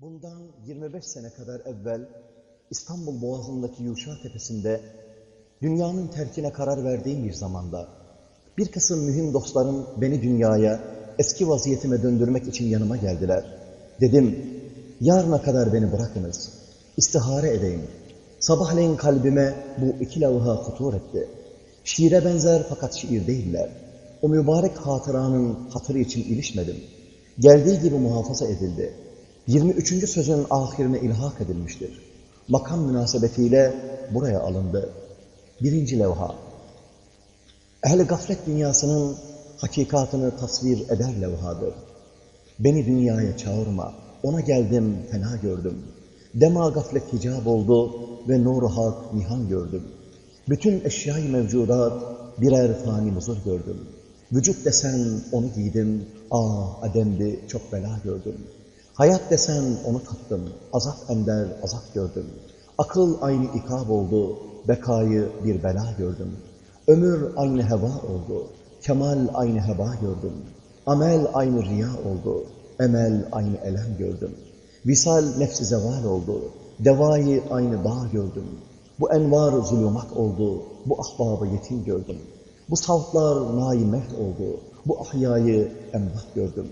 Bundan 25 sene kadar evvel İstanbul Boğazı'ndaki Yuşa Tepesi'nde dünyanın terkine karar verdiğim bir zamanda bir kısım mühim dostlarım beni dünyaya eski vaziyetime döndürmek için yanıma geldiler. Dedim, yarına kadar beni bırakınız, istihare edeyim. Sabahleyin kalbime bu iki lavha futur etti. Şiire benzer fakat şiir değiller. O mübarek hatıranın hatırı için ilişmedim. Geldiği gibi muhafaza edildi. 23. sözün ahirine ilhak edilmiştir. Makam münasebetiyle buraya alındı. Birinci levha. Ehl-i gaflet dünyasının hakikatını tasvir eder levhadır. Beni dünyaya çağırma, ona geldim, fena gördüm. Dema gaflet hicab oldu ve nur-u hak nihan gördüm. Bütün eşyayı mevcudat birer fani huzur gördüm. Vücut desen onu giydim, ah ademdi çok bela gördüm. Hayat desen onu tattım, azap ender azap gördüm. Akıl aynı ikab oldu, bekayı bir bela gördüm. Ömür aynı heva oldu, kemal aynı heba gördüm. Amel aynı riya oldu, emel aynı elem gördüm. Visal nefsi zeval oldu, devayı aynı dağ gördüm. Bu envar zulümat oldu, bu ahbabı yetim gördüm. Bu savtlar nâi mehd oldu, bu ahyayı emvah gördüm.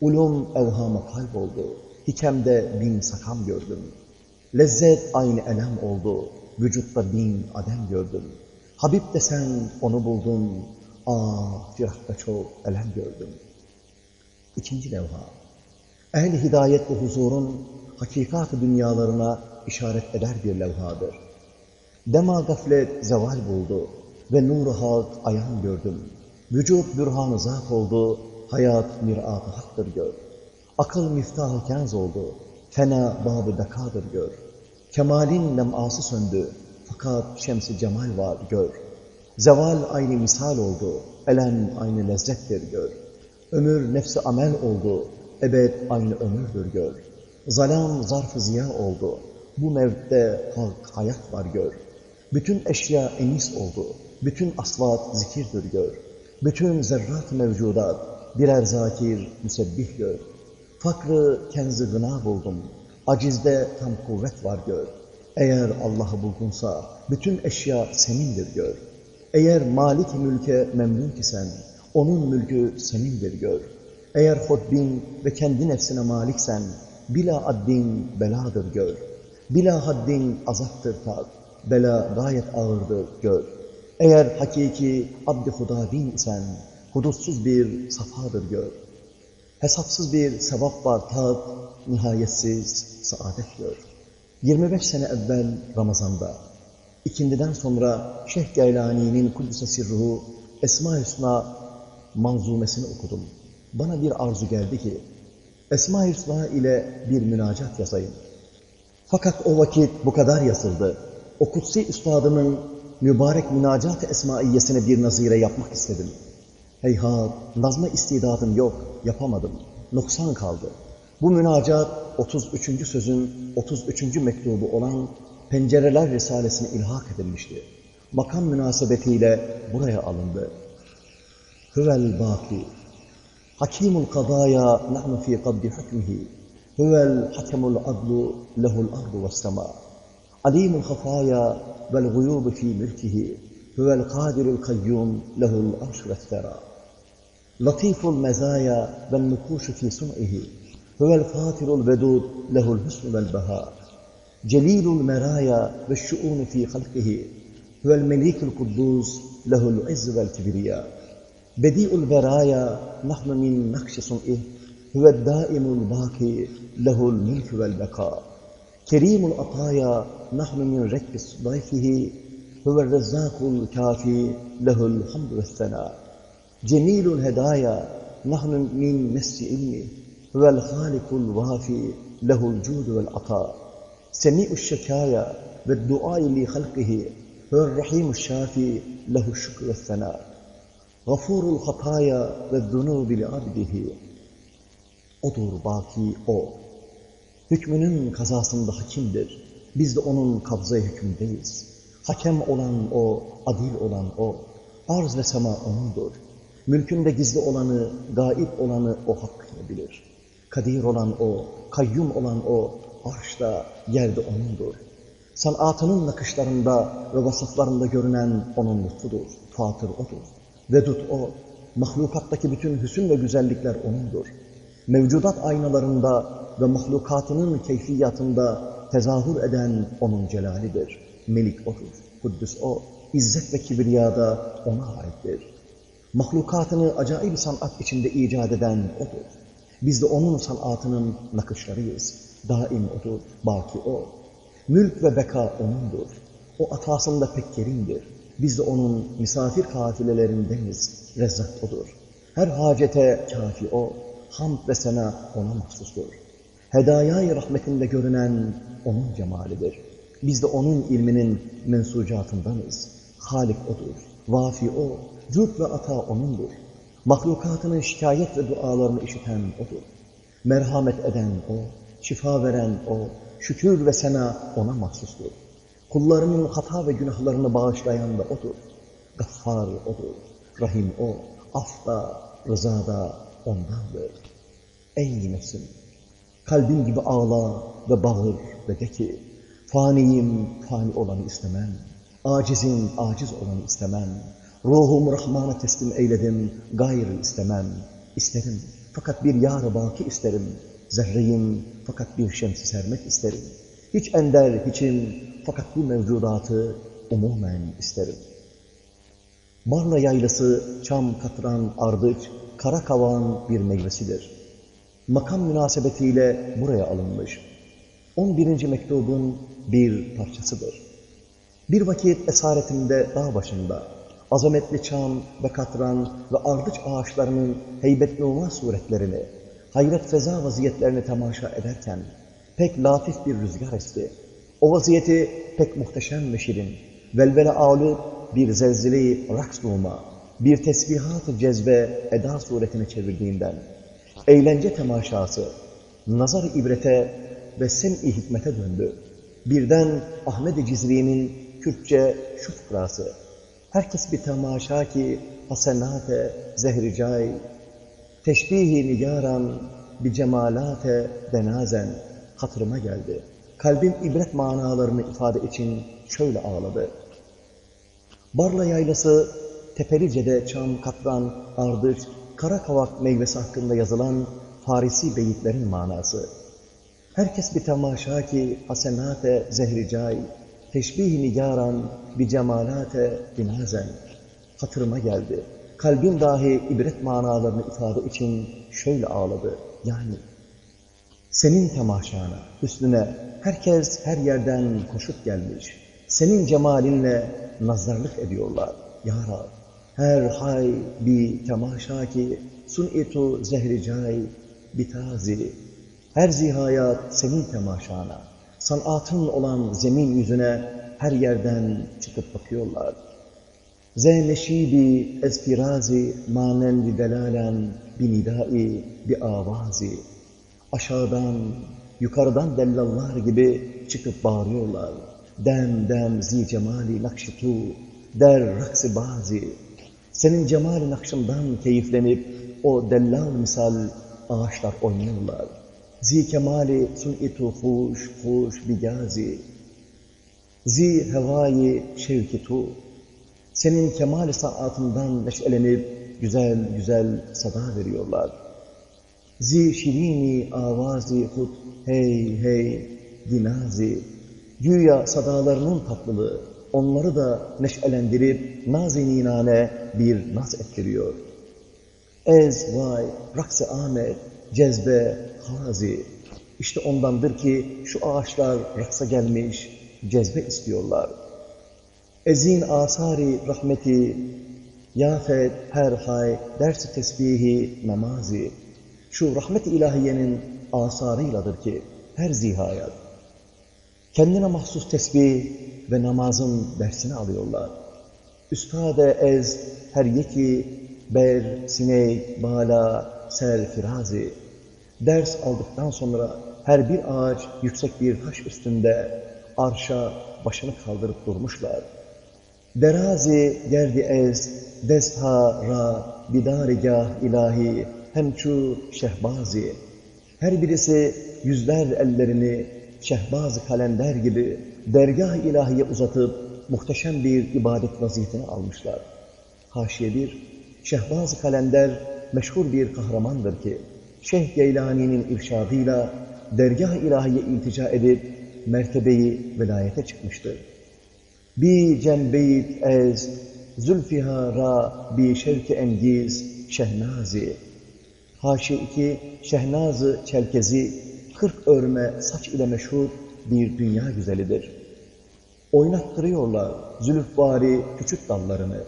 Ulum evhama kalp oldu, hikemde bin sakam gördüm. Lezzet aynı elem oldu, vücutta bin adem gördüm. Habib desen onu buldum, ah firakta çok elem gördüm. İkinci levha. Ehl-i hidayet ve huzurun hakikat-ı dünyalarına işaret eder bir levhadır. Dema gaflet zeval buldu ve nur-u hak ayan gördüm. Vücut bürhan-ı zat oldu, hayat mirat-ı haktır gör. Akıl miftah-ı kenz oldu, fena bab-ı bekadır gör. Kemalin lem'ası söndü, fakat şems-i cemal var gör. Zeval aynı misal oldu, elem aynı lezzettir gör. Ömür nefsi amel oldu, ebed aynı ömürdür gör. Zalam zarf-ı ziya oldu, bu mevtte halk hayat var gör. Bütün eşya enis oldu, bütün asvat zikirdir gör. Bütün zerrat mevcudat birer zakir müsebbih gör. Fakrı kenzi gına buldum, acizde tam kuvvet var gör. Eğer Allah'ı buldunsa bütün eşya senindir gör. Eğer malik mülke memnun ki sen, onun mülkü senindir gör. Eğer hodbin ve kendi nefsine maliksen, bila addin beladır gör. Bila haddin azaptır tat, bela gayet ağırdır gör. Eğer hakiki abd-i hudavin isen, hudutsuz bir safadır gör. Hesapsız bir sevap var tat, nihayetsiz saadet gör. 25 sene evvel Ramazan'da, ikindiden sonra Şeyh Geylani'nin Kudüs'e sirruhu Esma-i Hüsna manzumesini okudum. Bana bir arzu geldi ki, Esma-i Hüsna ile bir münacat yazayım. Fakat o vakit bu kadar yazıldı. O kutsi üstadımın mübarek münacat-ı esmaiyesine bir nazire yapmak istedim. Heyhat, nazma istidadım yok, yapamadım. Noksan kaldı. Bu münacat 33. sözün 33. mektubu olan Pencereler Risalesine ilhak edilmişti. Makam münasebetiyle buraya alındı. Hüvel baki, hakimul kadaya nahnu fi kabdi hükmihi, hüvel hakemul adlu lehul ardu ve sema, alimul khafaya vel guyubu fi mülkihi, hüvel kadirul kayyum lehul arş ve vel nukuşu fi sun'ihi, hüvel fatirul vedud lehul husnu vel beha, جليل المرايا والشؤون في خلقه هو المليك القدوس له العز والكبرياء. بديء البرايا نحن من نقش صنعه هو الدائم الباقي له الملك والبقاء. كريم العطايا نحن من ركب ضيفه هو الرزاق الكافي له الحمد والثناء. Cemilul hedaya nahnu min mesci ilmi vel halikul vafi lehul cudu vel ata. Semi'u şekaya ve duayı li halkihi ve rahimu şafi lehu şükrü ve fena. Gafurul hataya ve zunubi li abdihi. Odur baki o. Hükmünün kazasında hakimdir. Biz de onun kabza hükmündeyiz hakem olan o adil olan o. Arz ve sema onundur. Mülkünde gizli olanı, gaip olanı o hakkıyla bilir. Kadir olan O, kayyum olan O, arşta, yerde O'nundur. Sanatının nakışlarında ve vasıflarında görünen O'nun lütfudur. Fatır O'dur. Vedud O, mahlukattaki bütün hüsün ve güzellikler O'nundur. Mevcudat aynalarında ve mahlukatının keyfiyatında tezahür eden O'nun celalidir. Melik O'dur. Kuddüs O, izzet ve kibriyada O'na aittir. Mahlukatını acayip sanat içinde icat eden O'dur. Biz de O'nun sanatının nakışlarıyız. Daim O'dur, baki O. Mülk ve beka O'nundur. O atasında pek kerimdir. Biz de O'nun misafir kafilelerindeniz. Rezzat O'dur. Her hacete kafi O. Hamd ve sena O'na mahsustur. Hedayayı rahmetinde görünen O'nun cemalidir. Biz de O'nun ilminin mensucatındanız. Halik O'dur. Vafi O. Cüd ve ata O'nundur. Mahlukatının şikayet ve dualarını işiten O'dur. Merhamet eden O. Şifa veren O. Şükür ve sena O'na mahsustur. Kullarının hata ve günahlarını bağışlayan da O'dur. Gaffar O'dur. Rahim O. Af da, rıza da O'ndandır. Ey nefsim! Kalbin gibi ağla ve bağır ve de ki, faniyim fani olanı istemem, acizin aciz olanı istemem, ruhumu Rahman'a teslim eyledim, gayrı istemem, isterim fakat bir yar baki isterim, zerreyim fakat bir şemsi sermek isterim, hiç ender hiçim fakat bu mevcudatı umumen isterim. Barla yaylası, çam, katran, ardıç, kara kavan bir meyvesidir. Makam münasebetiyle buraya alınmış. 11. mektubun bir parçasıdır. Bir vakit esaretimde dağ başında, azametli çam ve katran ve ardıç ağaçlarının heybetli numa suretlerini, hayret feza vaziyetlerini temaşa ederken, pek latif bir rüzgar esti. O vaziyeti pek muhteşem ve şirin, velvele ağlı bir zelzile-i raks numa, bir tesbihat-ı cezbe eda suretine çevirdiğinden, eğlence temaşası, nazar ibrete ve sem-i hikmete döndü. Birden Ahmet-i Cizri'nin Kürtçe şu fıkrası, herkes bir temaşa ki hasenate zehricay, teşbihi nigaran bir cemalate denazen hatırıma geldi. Kalbim ibret manalarını ifade için şöyle ağladı. Barla yaylası, Tepelice'de çam, katran, ardıç, kara kavak meyvesi hakkında yazılan Farisi beyitlerin manası. Herkes bir temaşa ki hasenate zehricay, teşbih nigaran bir cemalate binazen. Hatırıma geldi. Kalbim dahi ibret manalarını ifade için şöyle ağladı. Yani senin temaşana, hüsnüne herkes her yerden koşup gelmiş. Senin cemalinle nazarlık ediyorlar. Ya Rab, her hay bir temaşa ki sun-itu zehricay bitazi. Her zihayat senin temaşana. Sanatın olan zemin yüzüne her yerden çıkıp bakıyorlar. Zeneşibi ezfirazi manen li delalen bi nidai bi avazi. Aşağıdan, yukarıdan dellallar gibi çıkıp bağırıyorlar. Dem dem zi cemali nakşitu der raksi bazi. Senin cemali nakşından keyiflenip o dellal misal ağaçlar oynuyorlar. Zi kemali sun-itu huş huş bigazi. Zi hevai şevkitu. Senin kemal saatından neşelenip güzel güzel sada veriyorlar. Zi şirini avazi hut hey hey dinazi. Güya sadalarının tatlılığı onları da neşelendirip nazininane bir naz ettiriyor. Ez vay rakse Ahmet cezbe hazi. İşte ondandır ki şu ağaçlar raksa gelmiş, cezbe istiyorlar. Ezin asari rahmeti, yafet her hay dersi tesbihi namazi. Şu rahmet-i ilahiyenin asarıyladır ki her zihayat. Kendine mahsus tesbih ve namazın dersini alıyorlar. Üstade ez her yeki ber, sinek, bala, ser, firazi. Ders aldıktan sonra her bir ağaç yüksek bir taş üstünde arşa başını kaldırıp durmuşlar. Derazi gerdi ez, destha ra, bidarigah ilahi, hemçu şehbazi. Her birisi yüzler ellerini şehbaz kalender gibi dergah ilahiye uzatıp muhteşem bir ibadet vaziyetini almışlar. Haşiye bir, Şehbaz Kalender meşhur bir kahramandır ki, Şeyh Geylani'nin irşadıyla dergah ilahiye iltica edip mertebeyi velayete çıkmıştır. Bi cembeyt ez zülfiha ra bi şevki engiz şehnazi. Haşi 2 Şehnazı Çelkezi 40 örme saç ile meşhur bir dünya güzelidir. Oynattırıyorlar zülüfvari küçük dallarını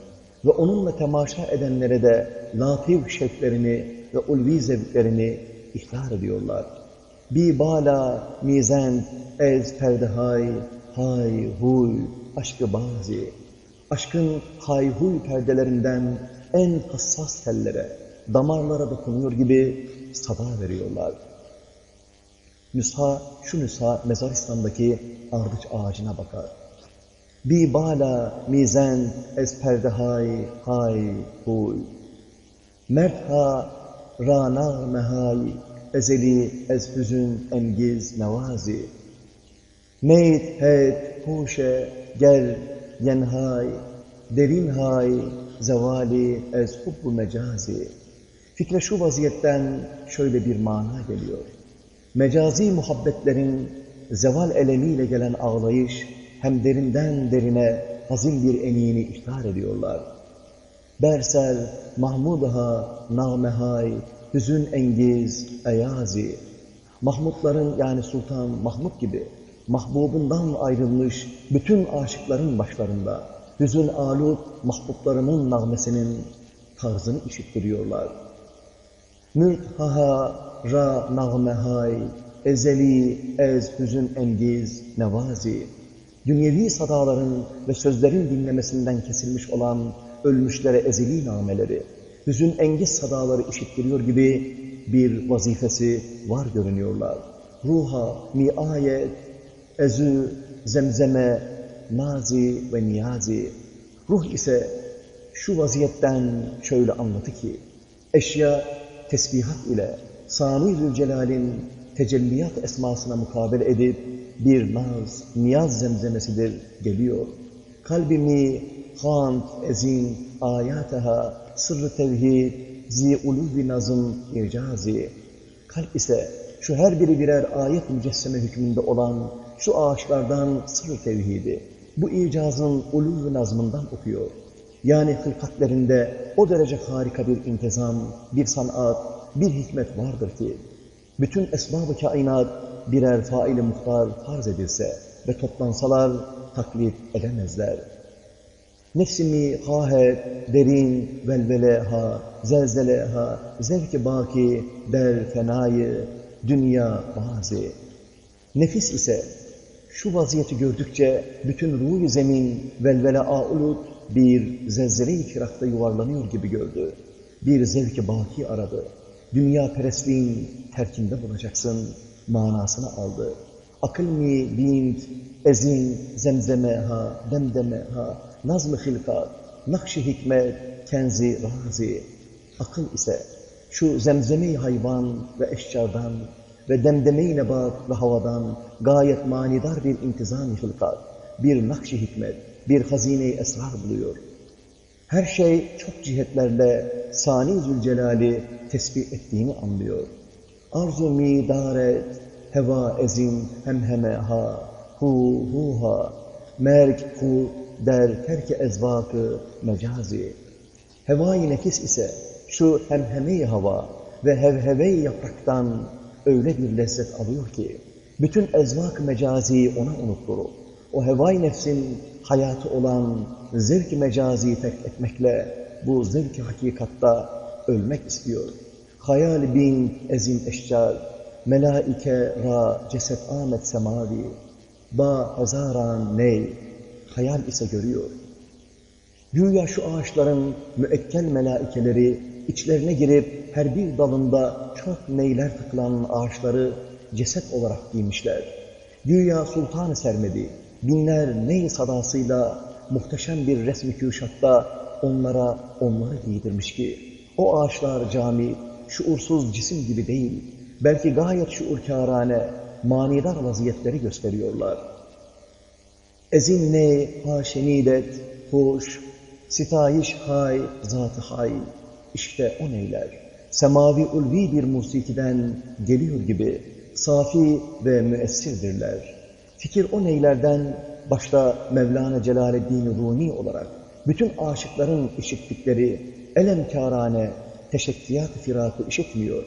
ve onunla temaşa edenlere de latif şevklerini ve ulvi zevklerini ihtar ediyorlar. Bi bala mizen ez perdehay hay huy aşkı bazi. Aşkın hay huy perdelerinden en hassas tellere, damarlara dokunuyor gibi sada veriyorlar. Nüsha, şu nüsha Mezaristan'daki ardıç ağacına bakar. Bi bala mizen ez perdehay hay huy. Mertha rana mehay ezeli ez hüzün engiz nevazi. Meyt het huşe gel yenhay derin hay zevali ez hubbu mecazi. Fikre şu vaziyetten şöyle bir mana geliyor. Mecazi muhabbetlerin zeval elemiyle gelen ağlayış hem derinden derine hazin bir enini ihtar ediyorlar. Bersel Mahmudha namehay hüzün engiz eyazi. Mahmutların yani Sultan Mahmud gibi mahbubundan ayrılmış bütün aşıkların başlarında hüzün alut mahbublarının nağmesinin tarzını işittiriyorlar. Mülthaha ra nağmehay ezeli ez hüzün engiz nevazi. Dünyevi sadaların ve sözlerin dinlemesinden kesilmiş olan ölmüşlere ezeli nameleri, hüzün engiz sadaları işittiriyor gibi bir vazifesi var görünüyorlar. Ruha, miayet, ezü, zemzeme, nazi ve niyazi. Ruh ise şu vaziyetten şöyle anlatı ki, eşya tesbihat ile Sani Zülcelal'in tecelliyat esmasına mukabele edip bir naz, niyaz zemzemesidir geliyor. Kalbimi hamd, ezin, ayateha, sırrı tevhid, zi ulûvi nazım, ircazi. Kalp ise şu her biri birer ayet mücesseme hükmünde olan şu ağaçlardan sırrı tevhidi, bu icazın ulûv nazmından okuyor. Yani hılkatlerinde o derece harika bir intizam, bir sanat, bir hikmet vardır ki, bütün esbab-ı kainat birer faili muhtar farz edilse ve toplansalar taklit edemezler. Nefsimi hahet, derin, velvele ha, zelzele ha, zevki baki, der fenayı, dünya bazi. Nefis ise şu vaziyeti gördükçe bütün ruh zemin velvele aulut bir zelzele-i firakta yuvarlanıyor gibi gördü. Bir zevki baki aradı. Dünya perestliğin terkinde bulacaksın manasını aldı. Akıl mi bint, ezin, zemzeme ha, demdeme ha, nazm-ı hilkat, nakş-ı hikmet, kenzi razi. Akıl ise şu zemzeme hayvan ve eşcardan ve demdeme-i nebat ve havadan gayet manidar bir intizam-ı hilkat, bir nakş-ı hikmet, bir hazine-i esrar buluyor. Her şey çok cihetlerle Sani Zülcelal'i tesbih ettiğini anlıyor. Arzu midaret, heva ezin hemheme ha, hu hu ha, merk hu der terki ezvakı mecazi. Hevai nefis ise şu hemheme hava ve hevheve yapraktan öyle bir lezzet alıyor ki, bütün ezvak mecazi ona unutturur. O hevai nefsin hayatı olan zevk mecazi terk etmekle bu zevk hakikatta ölmek istiyor. Hayal bin ezin eşcar, melaike ra ceset amet semavi, ba hazaran ney, hayal ise görüyor. Güya şu ağaçların müekkel melaikeleri içlerine girip her bir dalında çok neyler takılan ağaçları ceset olarak giymişler. Güya sultan-ı sermedi, binler ney sadasıyla muhteşem bir resmi küşatta onlara onları giydirmiş ki, o ağaçlar cami, şuursuz cisim gibi değil, belki gayet şuurkârane, manidar vaziyetleri gösteriyorlar. Ezinne ha şenidet, hoş, sitayiş hay, zatı hay. İşte o neyler. Semavi ulvi bir musikiden geliyor gibi safi ve müessirdirler. Fikir o neylerden başta Mevlana Celaleddin Rumi olarak bütün aşıkların işittikleri elemkârane teşekkiyat-ı firakı işitmiyor.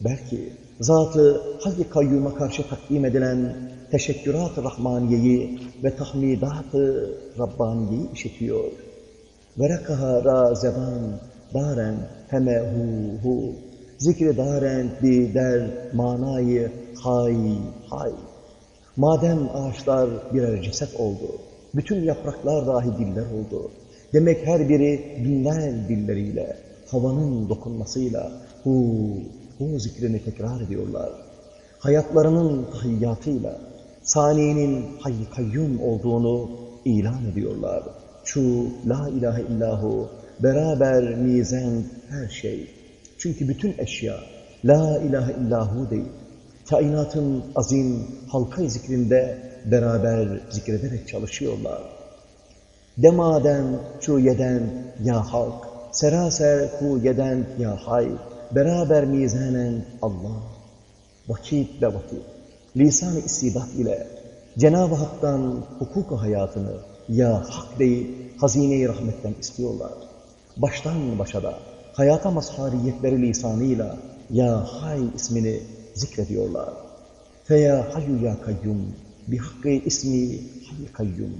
Belki zatı Hazreti Kayyum'a karşı takdim edilen teşekkürat-ı Rahmaniye'yi ve tahmidat-ı Rabbaniye'yi işitiyor. Zeban daren heme hu hu zikri daren bi der manayı hay hay. Madem ağaçlar birer ceset oldu, bütün yapraklar dahi diller oldu. Demek her biri binler dilleriyle, havanın dokunmasıyla hu hu zikrini tekrar ediyorlar. Hayatlarının tahiyyatıyla saniyenin hayy kayyum olduğunu ilan ediyorlar. Şu la ilahe illahu beraber mizen her şey. Çünkü bütün eşya la ilahe illahu değil. Kainatın azim halka zikrinde beraber zikrederek çalışıyorlar. Demaden, çuyeden ya halk, seraser yeden ya hay, beraber mizanen Allah. Vakit ve vakit, lisan-ı istidat ile Cenab-ı Hak'tan hukuku hayatını ya hak deyip hazine-i rahmetten istiyorlar. Baştan başa da hayata mazhariyetleri lisanıyla ya hay ismini zikrediyorlar. Feya hayyu ya kayyum bi hakkı ismi hay kayyum.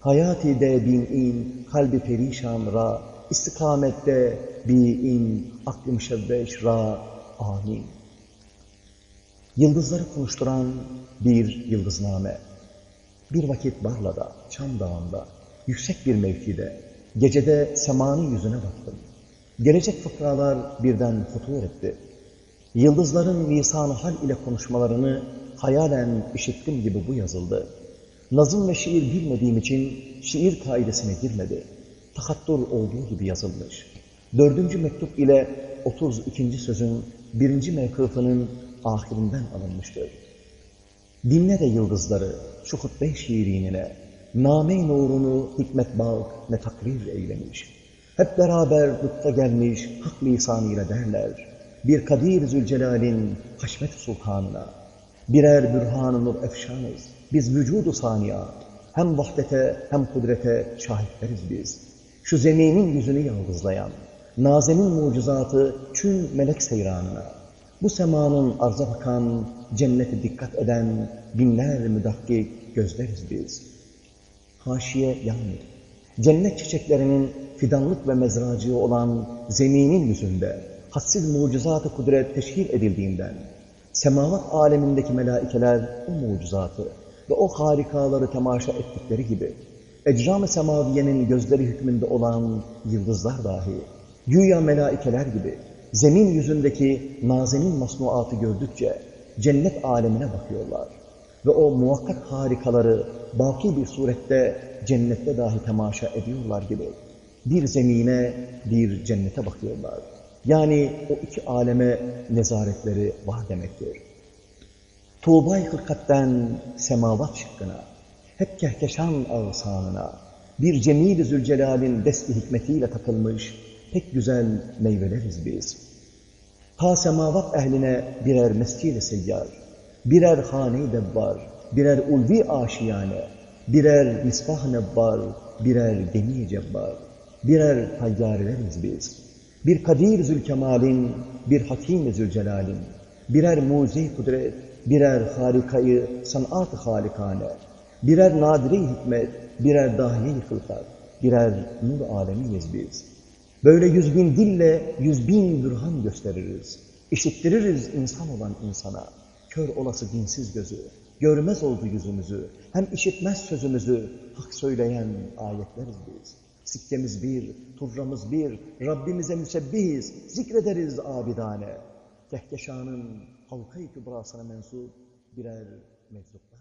Hayati de bin in kalbi perişan ra istikamette bi in aklı müşebbeş ra amin. Yıldızları konuşturan bir yıldızname. Bir vakit Barla'da, Çam Dağı'nda, yüksek bir mevkide, gecede semanın yüzüne baktım. Gelecek fıkralar birden futur etti. Yıldızların lisan hal ile konuşmalarını hayalen işittim gibi bu yazıldı. Nazım ve şiir bilmediğim için şiir kaidesine girmedi. Takattur olduğu gibi yazılmış. Dördüncü mektup ile 32. sözün birinci mevkıfının ahirinden alınmıştır. Dinle de yıldızları şu hutbe şiirinine, name nurunu hikmet bağ ne takrir eylemiş. Hep beraber lütfa gelmiş hak lisanıyla derler. Bir Kadir Zülcelal'in haşmet sultanına, birer bürhan-ı nur efşanız, biz vücudu saniya, hem vahdete hem kudrete şahitleriz biz. Şu zeminin yüzünü yaldızlayan, nazemin mucizatı çün melek seyranına, bu semanın arza bakan, cennete dikkat eden binler müdakkik gözleriz biz. Haşiye yanmıyor. Cennet çiçeklerinin fidanlık ve mezracığı olan zeminin yüzünde hadsiz mucizatı kudret teşhir edildiğinden, semavat alemindeki melaikeler o mucizatı ve o harikaları temaşa ettikleri gibi, ecram-ı semaviyenin gözleri hükmünde olan yıldızlar dahi, güya melaikeler gibi, zemin yüzündeki nazenin masnuatı gördükçe cennet alemine bakıyorlar. Ve o muhakkak harikaları baki bir surette cennette dahi temaşa ediyorlar gibi bir zemine, bir cennete bakıyorlar. Yani o iki aleme nezaretleri var demektir. Tuğbay hırkatten semavat şıkkına, hep kehkeşan ağsanına, bir cemil-i zülcelalin desti hikmetiyle takılmış pek güzel meyveleriz biz. Ta semavat ehline birer mescid-i seyyar, birer hane-i debbar, birer ulvi aşiyane, birer misbah nebbar, birer gemi cebbar, birer tayyareleriz biz. Bir kadir zülkemalin, bir hakim zülcelalin, birer muzi kudret, birer harikayı sanat-ı halikane, birer nadire hikmet, birer dahiye hılkat, birer nur alemiyiz biz. Böyle yüz bin dille yüz bin bürhan gösteririz. İşittiririz insan olan insana. Kör olası dinsiz gözü, görmez oldu yüzümüzü, hem işitmez sözümüzü, hak söyleyen ayetleriz biz. Sikkemiz bir, turramız bir, Rabbimize müsebbihiz, zikrederiz abidane. Kehkeşanın halka-i kübrasına mensup birer mevzup